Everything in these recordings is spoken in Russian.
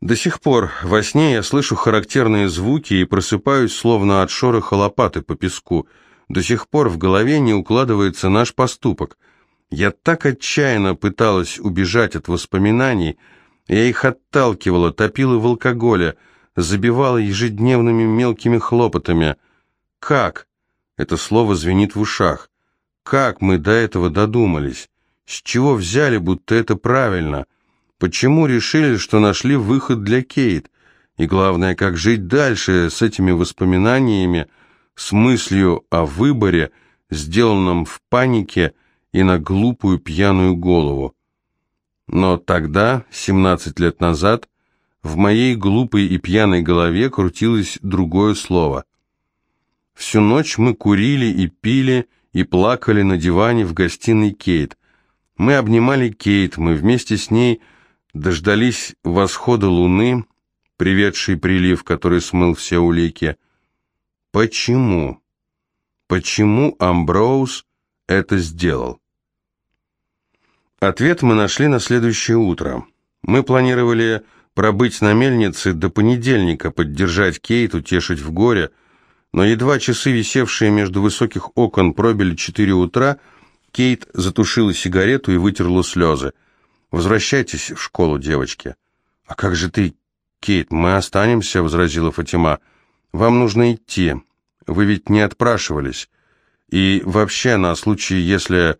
До сих пор во сне я слышу характерные звуки и просыпаюсь, словно от шороха лопаты по песку. До сих пор в голове не укладывается наш поступок. Я так отчаянно пыталась убежать от воспоминаний, я их отталкивала, топила в алкоголе, забивала ежедневными мелкими хлопотами. Как? Это слово звенит в ушах. Как мы до этого додумались? С чего взяли, будто это правильно? Почему решили, что нашли выход для Кейт? И главное, как жить дальше с этими воспоминаниями, с мыслью о выборе, сделанном в панике и на глупую пьяную голову. Но тогда, 17 лет назад, в моей глупой и пьяной голове крутилось другое слово. Всю ночь мы курили и пили, и плакали на диване в гостиной Кейт. Мы обнимали Кейт, мы вместе с ней дождались восхода луны, приведший прилив, который смыл все улики. Почему? Почему Амброуз это сделал? Ответ мы нашли на следующее утро. Мы планировали пробыть на мельнице до понедельника, поддержать Кейт, утешить в горе, но едва часы, висевшие между высоких окон, пробили четыре утра, Кейт затушила сигарету и вытерла слезы. Возвращайтесь в школу, девочки. А как же ты, Кейт, мы останемся, возразила Фатима. Вам нужно идти. Вы ведь не отпрашивались. И вообще, на случай, если...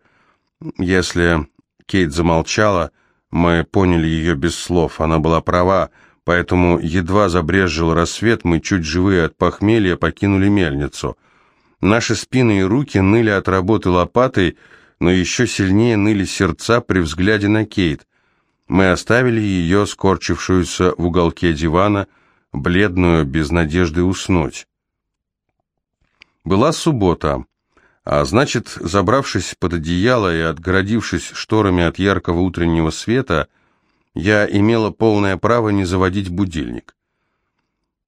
Если... Кейт замолчала, мы поняли ее без слов. Она была права, поэтому едва забрезжил рассвет, мы чуть живые от похмелья покинули мельницу. Наши спины и руки ныли от работы лопатой, но еще сильнее ныли сердца при взгляде на Кейт. Мы оставили ее, скорчившуюся в уголке дивана, бледную, без надежды уснуть. Была суббота, а значит, забравшись под одеяло и отгородившись шторами от яркого утреннего света, я имела полное право не заводить будильник.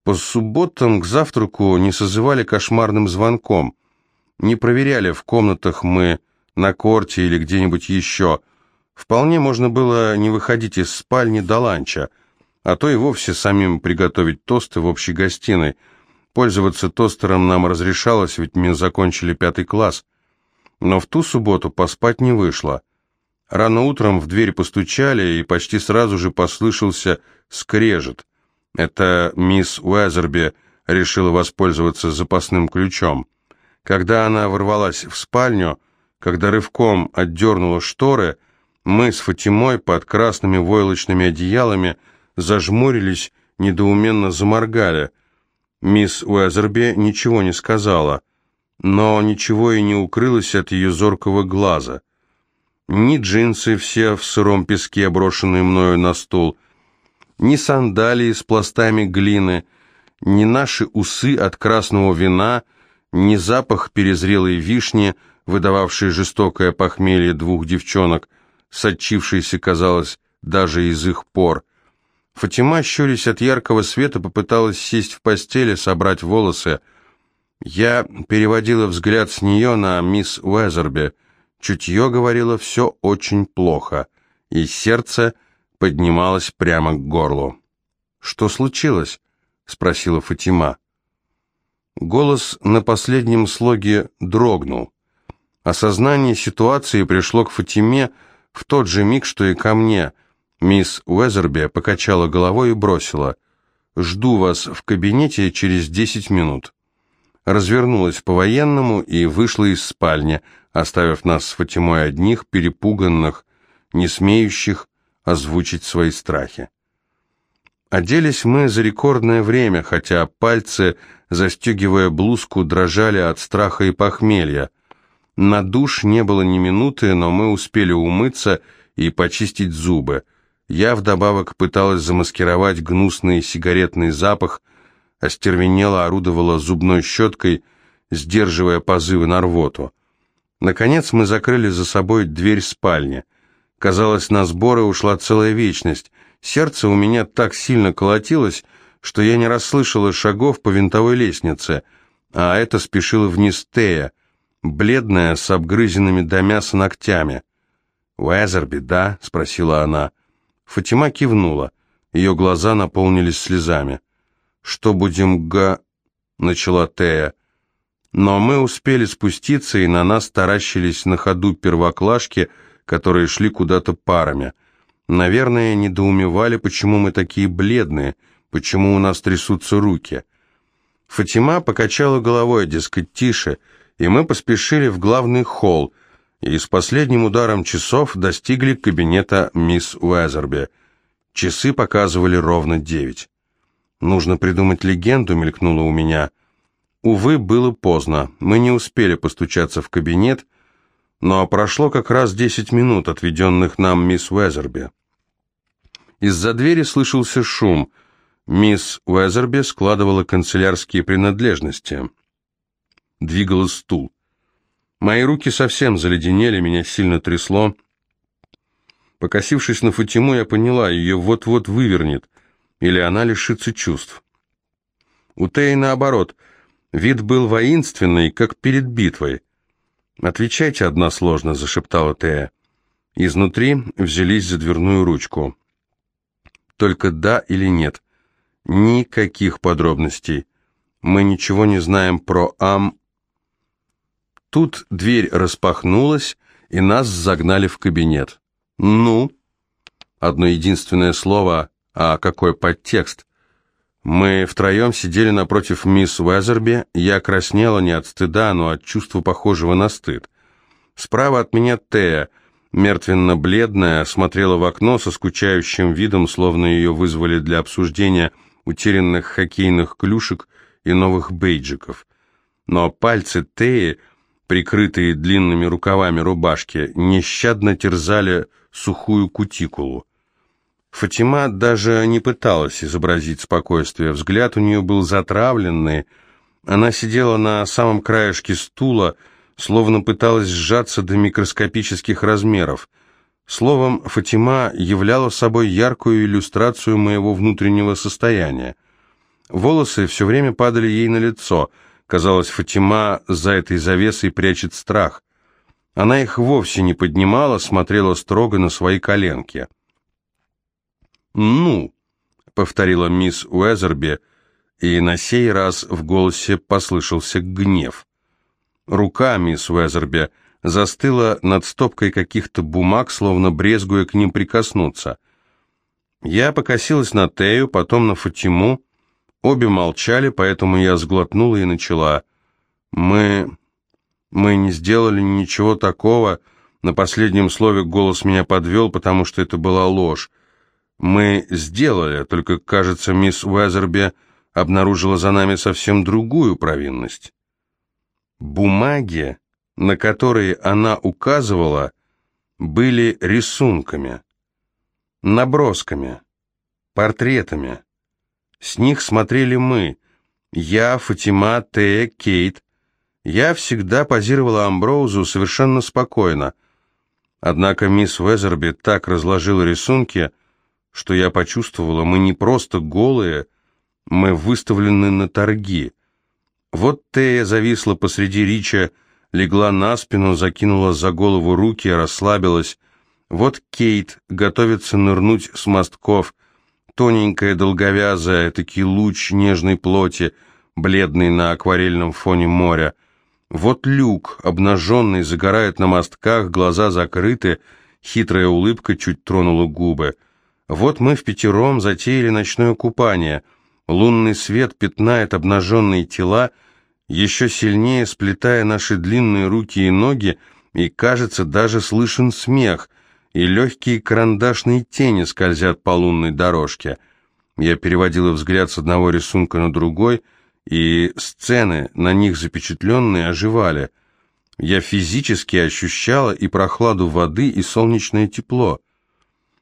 По субботам к завтраку не созывали кошмарным звонком, не проверяли, в комнатах мы на корте или где-нибудь еще. Вполне можно было не выходить из спальни до ланча, а то и вовсе самим приготовить тосты в общей гостиной. Пользоваться тостером нам разрешалось, ведь мы закончили пятый класс. Но в ту субботу поспать не вышло. Рано утром в дверь постучали, и почти сразу же послышался скрежет. Это мисс Уэзерби решила воспользоваться запасным ключом. Когда она ворвалась в спальню, когда рывком отдернула шторы, мы с Фатимой под красными войлочными одеялами зажмурились, недоуменно заморгали. Мисс Уэзерби ничего не сказала, но ничего и не укрылось от ее зоркого глаза. Ни джинсы все в сыром песке, брошенные мною на стол, ни сандалии с пластами глины, ни наши усы от красного вина, ни запах перезрелой вишни — выдававший жестокое похмелье двух девчонок, сочившийся, казалось, даже из их пор. Фатима, щурясь от яркого света, попыталась сесть в постели, собрать волосы. Я переводила взгляд с нее на мисс Уэзерби. Чутье говорило «все очень плохо», и сердце поднималось прямо к горлу. «Что случилось?» — спросила Фатима. Голос на последнем слоге дрогнул. Осознание ситуации пришло к Фатиме в тот же миг, что и ко мне. Мисс Уэзерби покачала головой и бросила. «Жду вас в кабинете через десять минут». Развернулась по-военному и вышла из спальни, оставив нас с Фатимой одних, перепуганных, не смеющих озвучить свои страхи. Оделись мы за рекордное время, хотя пальцы, застегивая блузку, дрожали от страха и похмелья. На душ не было ни минуты, но мы успели умыться и почистить зубы. Я вдобавок пыталась замаскировать гнусный сигаретный запах, остервенело орудовала зубной щеткой, сдерживая позывы на рвоту. Наконец мы закрыли за собой дверь спальни. Казалось, на сборы ушла целая вечность. Сердце у меня так сильно колотилось, что я не расслышала шагов по винтовой лестнице, а это спешила вниз Тея — бледная, с обгрызенными до мяса ногтями. «Уэзерби, да?» — спросила она. Фатима кивнула. Ее глаза наполнились слезами. «Что будем га...» — начала Тея. Но мы успели спуститься, и на нас таращились на ходу первоклашки, которые шли куда-то парами. Наверное, недоумевали, почему мы такие бледные, почему у нас трясутся руки. Фатима покачала головой, дескать, тише, и мы поспешили в главный холл, и с последним ударом часов достигли кабинета мисс Уэзерби. Часы показывали ровно девять. «Нужно придумать легенду», — мелькнуло у меня. Увы, было поздно. Мы не успели постучаться в кабинет, но прошло как раз десять минут, отведенных нам мисс Уэзерби. Из-за двери слышался шум. Мисс Уэзерби складывала канцелярские принадлежности. Двигала стул. Мои руки совсем заледенели, меня сильно трясло. Покосившись на Фатиму, я поняла, ее вот-вот вывернет, или она лишится чувств. У Теи наоборот, вид был воинственный, как перед битвой. «Отвечайте односложно», — зашептала Тея. Изнутри взялись за дверную ручку. «Только да или нет. Никаких подробностей. Мы ничего не знаем про Ам...» Тут дверь распахнулась, и нас загнали в кабинет. «Ну?» Одно единственное слово, а какой подтекст? Мы втроем сидели напротив мисс Уэзерби, я краснела не от стыда, но от чувства похожего на стыд. Справа от меня Тея, мертвенно-бледная, смотрела в окно со скучающим видом, словно ее вызвали для обсуждения утерянных хоккейных клюшек и новых бейджиков. Но пальцы Теи прикрытые длинными рукавами рубашки, нещадно терзали сухую кутикулу. Фатима даже не пыталась изобразить спокойствие, взгляд у нее был затравленный, она сидела на самом краешке стула, словно пыталась сжаться до микроскопических размеров. Словом, Фатима являла собой яркую иллюстрацию моего внутреннего состояния. Волосы все время падали ей на лицо — Казалось, Фатима за этой завесой прячет страх. Она их вовсе не поднимала, смотрела строго на свои коленки. «Ну», — повторила мисс Уэзерби, и на сей раз в голосе послышался гнев. Рука мисс Уэзерби застыла над стопкой каких-то бумаг, словно брезгуя к ним прикоснуться. Я покосилась на Тею, потом на Фатиму, Обе молчали, поэтому я сглотнула и начала. «Мы... мы не сделали ничего такого...» На последнем слове голос меня подвел, потому что это была ложь. «Мы сделали, только, кажется, мисс Уэзерби обнаружила за нами совсем другую провинность». Бумаги, на которые она указывала, были рисунками, набросками, портретами. С них смотрели мы. Я, Фатима, Тея, Кейт. Я всегда позировала Амброузу совершенно спокойно. Однако мисс Везерби так разложила рисунки, что я почувствовала, мы не просто голые, мы выставлены на торги. Вот Тея зависла посреди рича, легла на спину, закинула за голову руки, расслабилась. Вот Кейт готовится нырнуть с мостков, Тоненькая, долговязая, таки луч нежной плоти, бледный на акварельном фоне моря. Вот люк, обнаженный, загорает на мостках, глаза закрыты, хитрая улыбка чуть тронула губы. Вот мы в пятером затеяли ночное купание. Лунный свет пятнает обнаженные тела, еще сильнее сплетая наши длинные руки и ноги, и, кажется, даже слышен смех — и легкие карандашные тени скользят по лунной дорожке. Я переводила взгляд с одного рисунка на другой, и сцены, на них запечатленные, оживали. Я физически ощущала и прохладу воды, и солнечное тепло.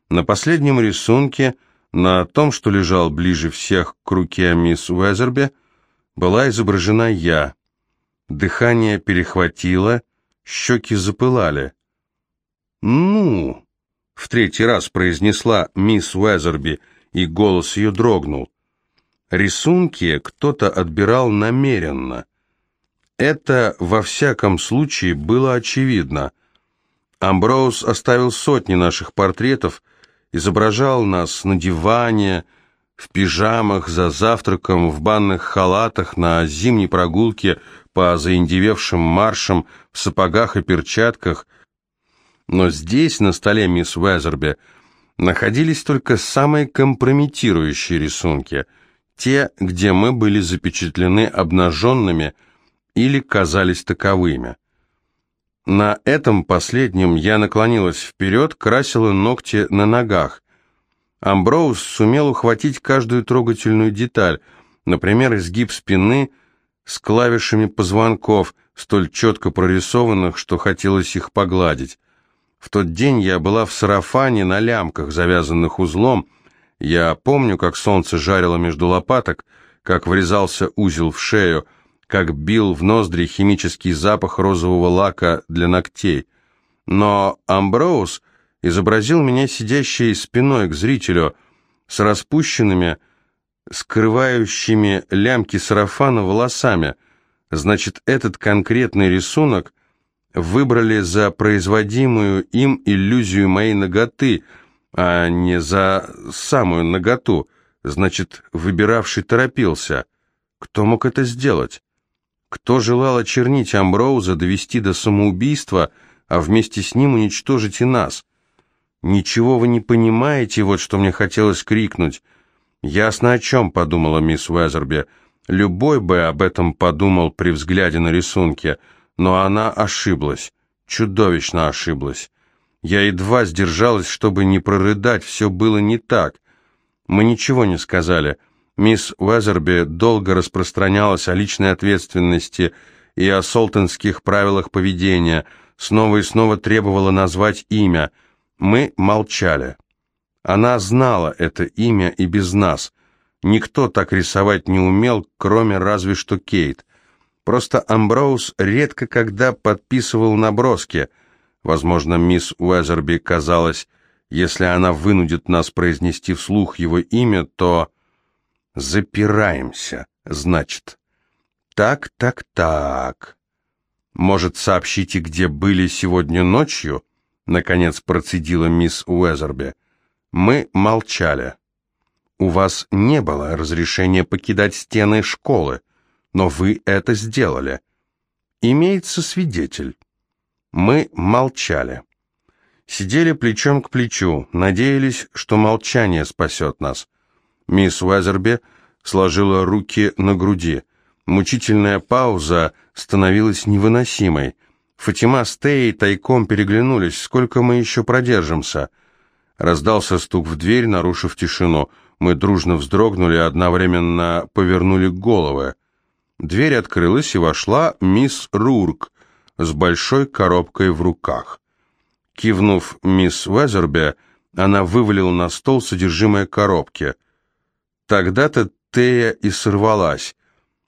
На последнем рисунке, на том, что лежал ближе всех к руке мисс Уэзерби, была изображена я. Дыхание перехватило, щеки запылали. «Ну!» — в третий раз произнесла мисс Уэзерби, и голос ее дрогнул. Рисунки кто-то отбирал намеренно. Это, во всяком случае, было очевидно. Амброуз оставил сотни наших портретов, изображал нас на диване, в пижамах, за завтраком, в банных халатах, на зимней прогулке по заиндевевшим маршам, в сапогах и перчатках. Но здесь, на столе мисс Уэзерби, находились только самые компрометирующие рисунки, те, где мы были запечатлены обнаженными или казались таковыми. На этом последнем я наклонилась вперед, красила ногти на ногах. Амброуз сумел ухватить каждую трогательную деталь, например, изгиб спины с клавишами позвонков, столь четко прорисованных, что хотелось их погладить. В тот день я была в сарафане на лямках, завязанных узлом. Я помню, как солнце жарило между лопаток, как врезался узел в шею, как бил в ноздри химический запах розового лака для ногтей. Но Амброуз изобразил меня сидящей спиной к зрителю, с распущенными, скрывающими лямки сарафана волосами. Значит, этот конкретный рисунок выбрали за производимую им иллюзию моей ноготы, а не за самую ноготу. Значит, выбиравший торопился. Кто мог это сделать? Кто желал очернить Амброуза, довести до самоубийства, а вместе с ним уничтожить и нас? «Ничего вы не понимаете, вот что мне хотелось крикнуть». «Ясно о чем», — подумала мисс Уэзерби. «Любой бы об этом подумал при взгляде на рисунки, но она ошиблась, чудовищно ошиблась. Я едва сдержалась, чтобы не прорыдать, все было не так. Мы ничего не сказали. Мисс Уэзерби долго распространялась о личной ответственности и о солтонских правилах поведения, снова и снова требовала назвать имя — мы молчали. Она знала это имя и без нас. Никто так рисовать не умел, кроме разве что Кейт. Просто Амброуз редко когда подписывал наброски. Возможно, мисс Уэзерби казалось, если она вынудит нас произнести вслух его имя, то... Запираемся, значит. Так, так, так. Может, сообщите, где были сегодня ночью? наконец процедила мисс Уэзерби. Мы молчали. У вас не было разрешения покидать стены школы, но вы это сделали. Имеется свидетель. Мы молчали. Сидели плечом к плечу, надеялись, что молчание спасет нас. Мисс Уэзерби сложила руки на груди. Мучительная пауза становилась невыносимой. Фатима с Теей тайком переглянулись. «Сколько мы еще продержимся?» Раздался стук в дверь, нарушив тишину. Мы дружно вздрогнули, одновременно повернули головы. Дверь открылась, и вошла мисс Рурк с большой коробкой в руках. Кивнув мисс Уэзербе, она вывалила на стол содержимое коробки. Тогда-то Тея и сорвалась.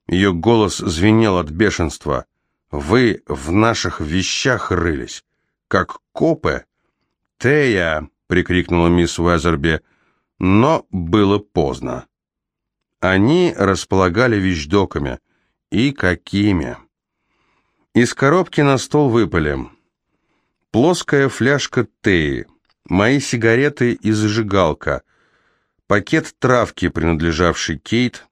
Ее голос звенел от бешенства. Вы в наших вещах рылись, как копы. Тея, прикрикнула мисс Уэзерби, но было поздно. Они располагали вещдоками. И какими? Из коробки на стол выпали. Плоская фляжка Теи, мои сигареты и зажигалка, пакет травки, принадлежавший Кейт,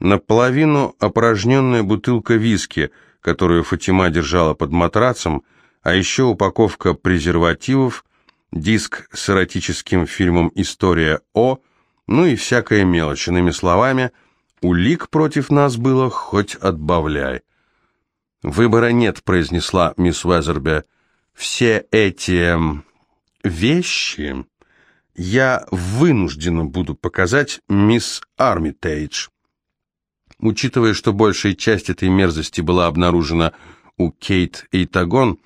наполовину опорожненная бутылка виски — которую Фатима держала под матрацем, а еще упаковка презервативов, диск с эротическим фильмом «История О», ну и всякая мелочь. Иными словами, улик против нас было хоть отбавляй. «Выбора нет», — произнесла мисс Уэзерби. «Все эти вещи я вынуждена буду показать мисс Армитейдж». Учитывая, что большая часть этой мерзости была обнаружена у Кейт Эйтагон,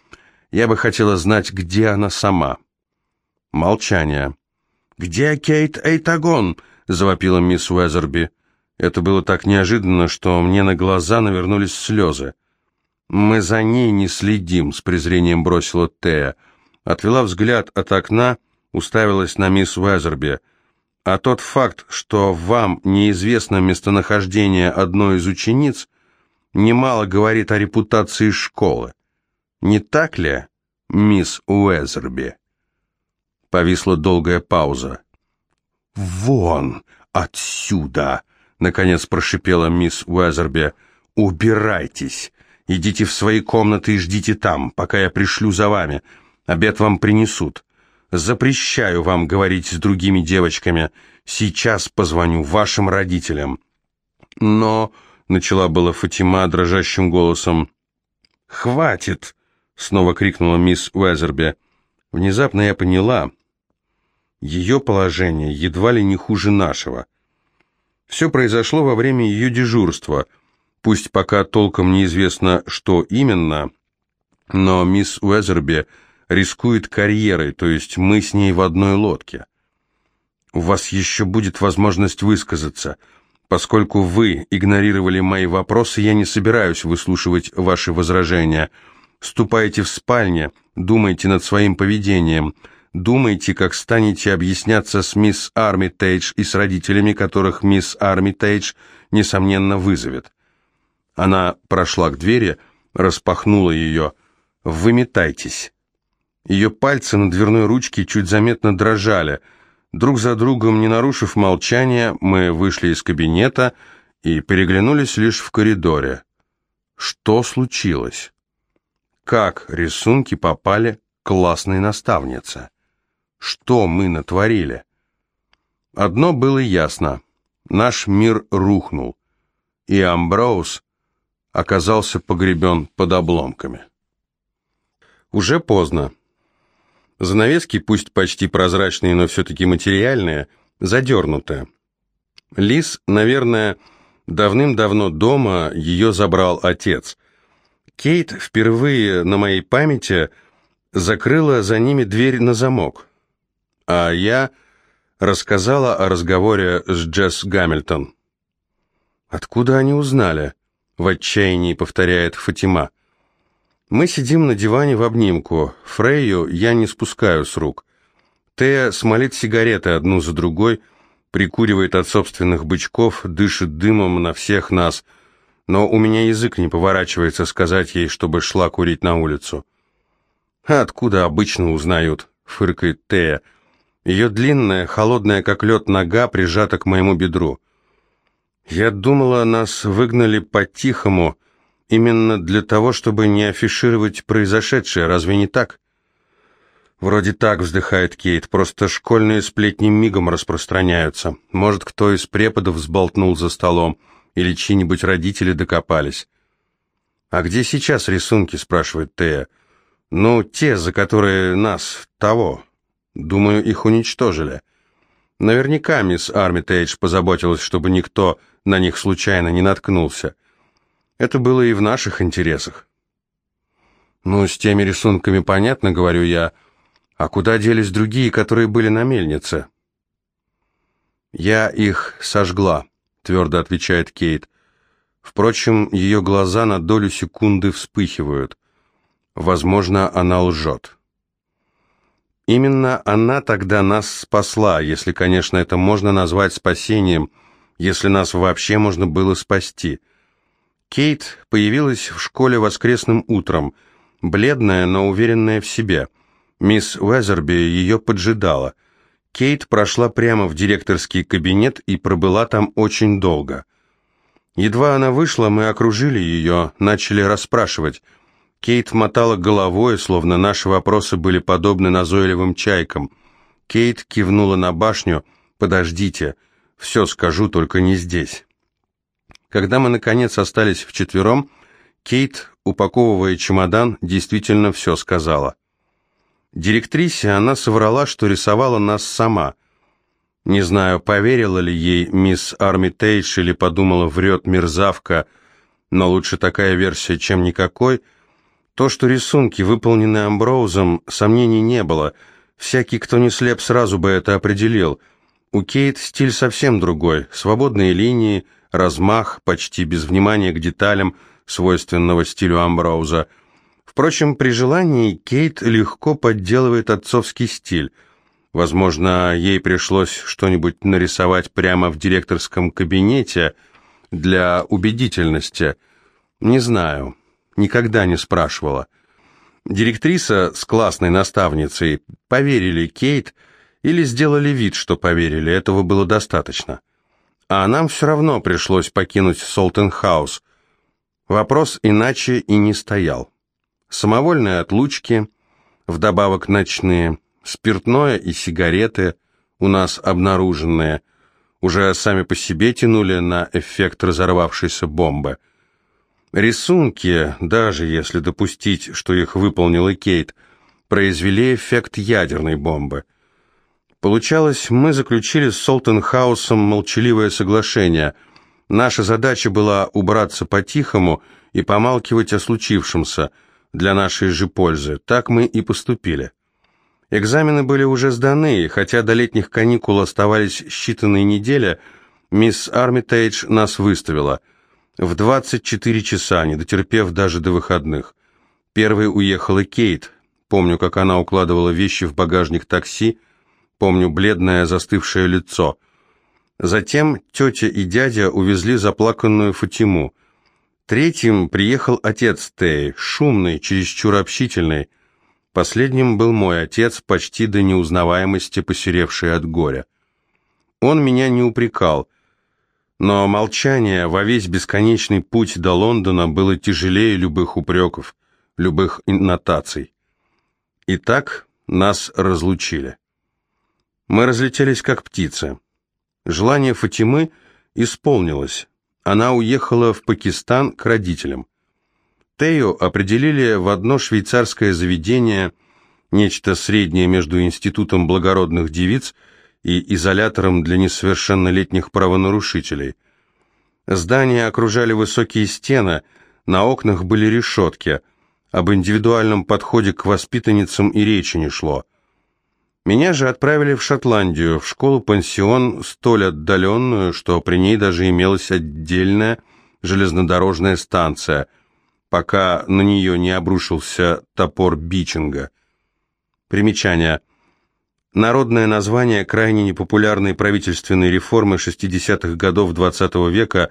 я бы хотела знать, где она сама. Молчание. «Где Кейт Эйтагон?» — завопила мисс Уэзерби. Это было так неожиданно, что мне на глаза навернулись слезы. «Мы за ней не следим», — с презрением бросила Тея. Отвела взгляд от окна, уставилась на мисс Уэзерби — а тот факт, что вам неизвестно местонахождение одной из учениц, немало говорит о репутации школы. Не так ли, мисс Уэзерби? Повисла долгая пауза. «Вон отсюда!» — наконец прошипела мисс Уэзерби. «Убирайтесь! Идите в свои комнаты и ждите там, пока я пришлю за вами. Обед вам принесут. Запрещаю вам говорить с другими девочками. Сейчас позвоню вашим родителям». «Но...» — начала была Фатима дрожащим голосом. «Хватит!» — снова крикнула мисс Уэзерби. Внезапно я поняла, ее положение едва ли не хуже нашего. Все произошло во время ее дежурства, пусть пока толком неизвестно, что именно, но мисс Уэзерби рискует карьерой, то есть мы с ней в одной лодке. У вас еще будет возможность высказаться. Поскольку вы игнорировали мои вопросы, я не собираюсь выслушивать ваши возражения. Ступайте в спальне, думайте над своим поведением – Думайте, как станете объясняться с мисс Армитейдж и с родителями, которых мисс Армитейдж, несомненно, вызовет. Она прошла к двери, распахнула ее. «Выметайтесь». Ее пальцы на дверной ручке чуть заметно дрожали. Друг за другом, не нарушив молчания, мы вышли из кабинета и переглянулись лишь в коридоре. Что случилось? Как рисунки попали к классной наставнице? Что мы натворили? Одно было ясно. Наш мир рухнул, и Амброуз оказался погребен под обломками. Уже поздно. Занавески, пусть почти прозрачные, но все-таки материальные, задернуты. Лис, наверное, давным-давно дома ее забрал отец. Кейт впервые на моей памяти закрыла за ними дверь на замок а я рассказала о разговоре с Джесс Гамильтон. «Откуда они узнали?» — в отчаянии повторяет Фатима. «Мы сидим на диване в обнимку. Фрейю я не спускаю с рук. Тея смолит сигареты одну за другой, прикуривает от собственных бычков, дышит дымом на всех нас, но у меня язык не поворачивается сказать ей, чтобы шла курить на улицу». «А откуда обычно узнают?» — фыркает Тея. Ее длинная, холодная, как лед, нога прижата к моему бедру. Я думала, нас выгнали по-тихому, именно для того, чтобы не афишировать произошедшее, разве не так? Вроде так, вздыхает Кейт, просто школьные сплетни мигом распространяются. Может, кто из преподов сболтнул за столом, или чьи-нибудь родители докопались. «А где сейчас рисунки?» – спрашивает Тея. «Ну, те, за которые нас, того». Думаю, их уничтожили. Наверняка мисс Армитейдж позаботилась, чтобы никто на них случайно не наткнулся. Это было и в наших интересах. Ну, с теми рисунками понятно, говорю я. А куда делись другие, которые были на мельнице? Я их сожгла, твердо отвечает Кейт. Впрочем, ее глаза на долю секунды вспыхивают. Возможно, она лжет. Именно она тогда нас спасла, если, конечно, это можно назвать спасением, если нас вообще можно было спасти. Кейт появилась в школе воскресным утром, бледная, но уверенная в себе. Мисс Уэзерби ее поджидала. Кейт прошла прямо в директорский кабинет и пробыла там очень долго. Едва она вышла, мы окружили ее, начали расспрашивать – Кейт мотала головой, словно наши вопросы были подобны назойливым чайкам. Кейт кивнула на башню. «Подождите, все скажу, только не здесь». Когда мы, наконец, остались вчетвером, Кейт, упаковывая чемодан, действительно все сказала. Директрисе она соврала, что рисовала нас сама. Не знаю, поверила ли ей мисс Армитейдж или подумала, врет мерзавка, но лучше такая версия, чем никакой – то, что рисунки выполнены Амброузом, сомнений не было. Всякий, кто не слеп, сразу бы это определил. У Кейт стиль совсем другой. Свободные линии, размах, почти без внимания к деталям, свойственного стилю Амброуза. Впрочем, при желании Кейт легко подделывает отцовский стиль. Возможно, ей пришлось что-нибудь нарисовать прямо в директорском кабинете для убедительности. Не знаю никогда не спрашивала. Директриса с классной наставницей поверили Кейт Или сделали вид, что поверили, этого было достаточно. А нам все равно пришлось покинуть Солтенхаус. Вопрос иначе и не стоял. Самовольные отлучки, вдобавок ночные, спиртное и сигареты, у нас обнаруженные, уже сами по себе тянули на эффект разорвавшейся бомбы. Рисунки, даже если допустить, что их выполнила Кейт, произвели эффект ядерной бомбы – Получалось, мы заключили с Солтенхаусом молчаливое соглашение. Наша задача была убраться по-тихому и помалкивать о случившемся для нашей же пользы. Так мы и поступили. Экзамены были уже сданы, и хотя до летних каникул оставались считанные недели, мисс Армитейдж нас выставила. В 24 часа, не дотерпев даже до выходных. Первой уехала Кейт. Помню, как она укладывала вещи в багажник такси, Помню бледное застывшее лицо. Затем тетя и дядя увезли заплаканную Фатиму. Третьим приехал отец Теи, шумный, чересчур общительный. Последним был мой отец, почти до неузнаваемости посеревший от горя. Он меня не упрекал, но молчание во весь бесконечный путь до Лондона было тяжелее любых упреков, любых нотаций. Итак, нас разлучили. Мы разлетелись как птицы. Желание Фатимы исполнилось. Она уехала в Пакистан к родителям. Тею определили в одно швейцарское заведение, нечто среднее между институтом благородных девиц и изолятором для несовершеннолетних правонарушителей. Здание окружали высокие стены, на окнах были решетки. Об индивидуальном подходе к воспитанницам и речи не шло. Меня же отправили в Шотландию, в школу-пансион, столь отдаленную, что при ней даже имелась отдельная железнодорожная станция, пока на нее не обрушился топор Бичинга. Примечание. Народное название крайне непопулярной правительственной реформы 60-х годов XX -го века,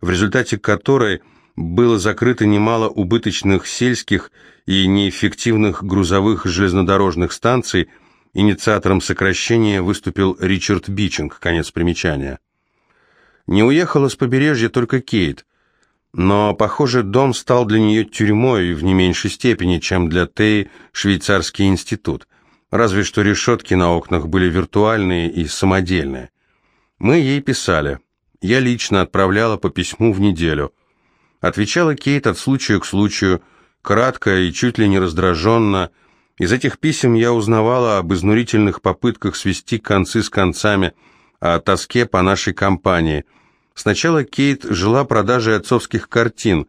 в результате которой было закрыто немало убыточных сельских и неэффективных грузовых железнодорожных станций – Инициатором сокращения выступил Ричард Бичинг, конец примечания. Не уехала с побережья только Кейт, но, похоже, дом стал для нее тюрьмой в не меньшей степени, чем для Теи швейцарский институт. Разве что решетки на окнах были виртуальные и самодельные. Мы ей писали. Я лично отправляла по письму в неделю. Отвечала Кейт от случая к случаю, кратко и чуть ли не раздраженно, из этих писем я узнавала об изнурительных попытках свести концы с концами, о тоске по нашей компании. Сначала Кейт жила продажей отцовских картин.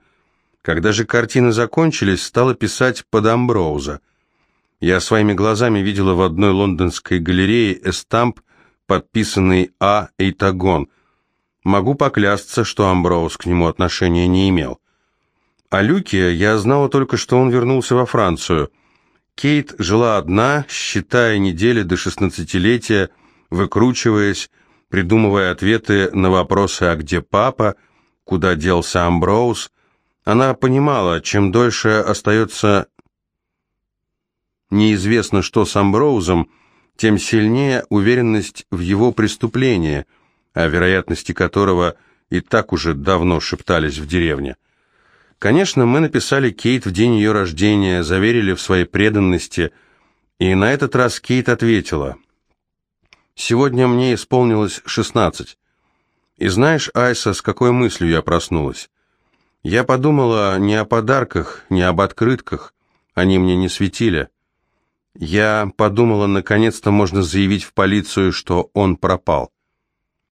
Когда же картины закончились, стала писать под Амброуза. Я своими глазами видела в одной лондонской галерее эстамп, подписанный А. Эйтагон. Могу поклясться, что Амброуз к нему отношения не имел. О Люке я знала только, что он вернулся во Францию – Кейт жила одна, считая недели до шестнадцатилетия, выкручиваясь, придумывая ответы на вопросы «А где папа?», «Куда делся Амброуз?». Она понимала, чем дольше остается неизвестно, что с Амброузом, тем сильнее уверенность в его преступлении, о вероятности которого и так уже давно шептались в деревне. Конечно, мы написали Кейт в день ее рождения, заверили в своей преданности, и на этот раз Кейт ответила. «Сегодня мне исполнилось шестнадцать. И знаешь, Айса, с какой мыслью я проснулась? Я подумала не о подарках, не об открытках, они мне не светили. Я подумала, наконец-то можно заявить в полицию, что он пропал.